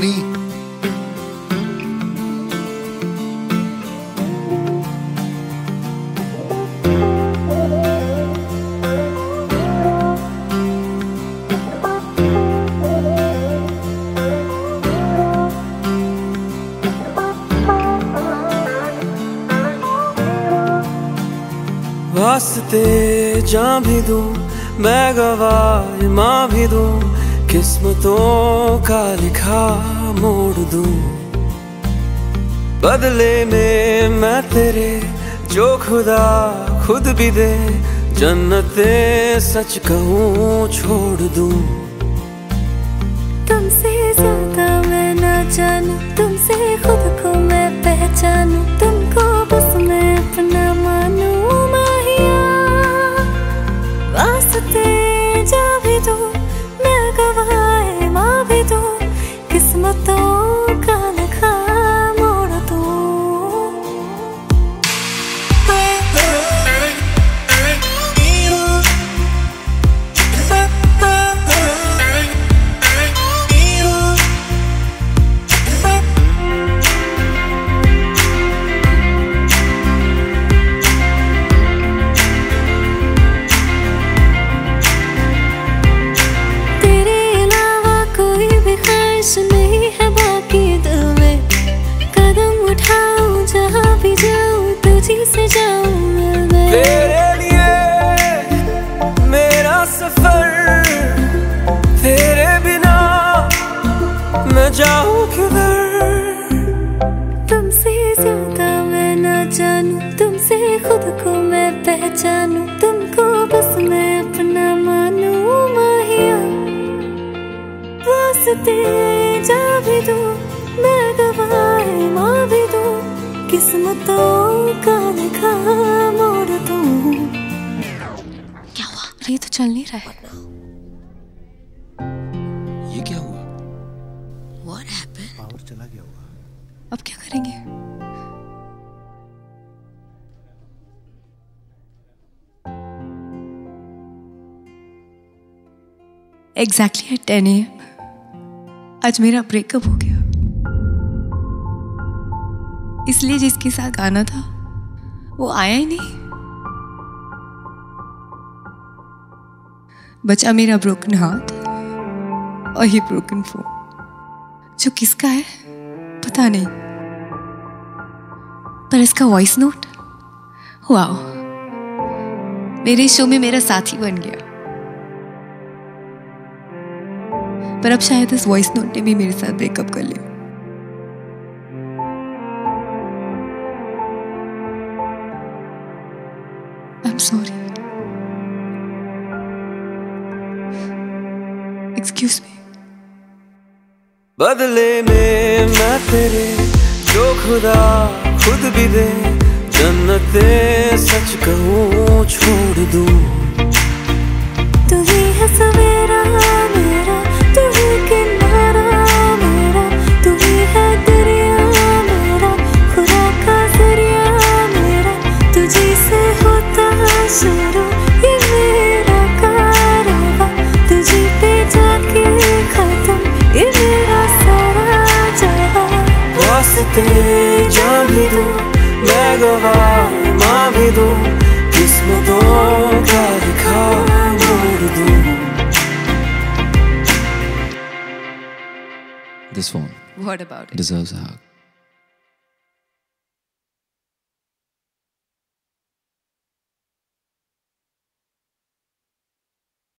funny? वास्ते जा भी दूँ मैं गवाह माँ भी दूँ किस्मतों का लिखा मोड़ दूँ। बदले में मैं तेरे जो खुदा खुद भी दे, जन्नते सच कहूँ छोड़ दूँ। तुमसे ज़्यादा मैं ना जानू, तुमसे खुद को मैं पहचानू। तुमको जानू तुमसे खुद को मैं पहचानू तुमको बस मैं अपना मानू माहिया। वास्ते जा भी दो मैं गवाए माँ भी दो किस्मतों का लिखा मोड़ दूँ। क्या हुआ? ये तो चल नहीं रहा है। ये क्या हुआ? What happened? पावर चला गया होगा अब क्या करेंगे? एग्जैक्टली एट टेन ए आज मेरा ब्रेकअप हो गया। इसलिए जिसके साथ गाना था, वो आया ही नहीं। बचा मेरा ब्रोकन हाथ और ये ब्रोकन फ़ोन जो किसका है, पता नहीं। पर इसका वॉइस नोट वाओ मेरे शो में मेरा साथी बन गया। पर अब शायद इस वॉइस नोट ने भी मेरे साथ ब्रेकअप कर लिया। एक्सक्यूज मी बदले में मैं तेरे, जो खुदा खुद भी दे, जन्नते सच कहूँ, छोड़ दूँ। शुरू ये मेरा कारवा तुझी पे जाके खत्म ये मेरा सारा जहाँ वास्ते जा भी दूँ मैं गवाह माँ भी दूँ किस्मतों का लिखा मोड़ दूँ This phone What about it? deserves a hug.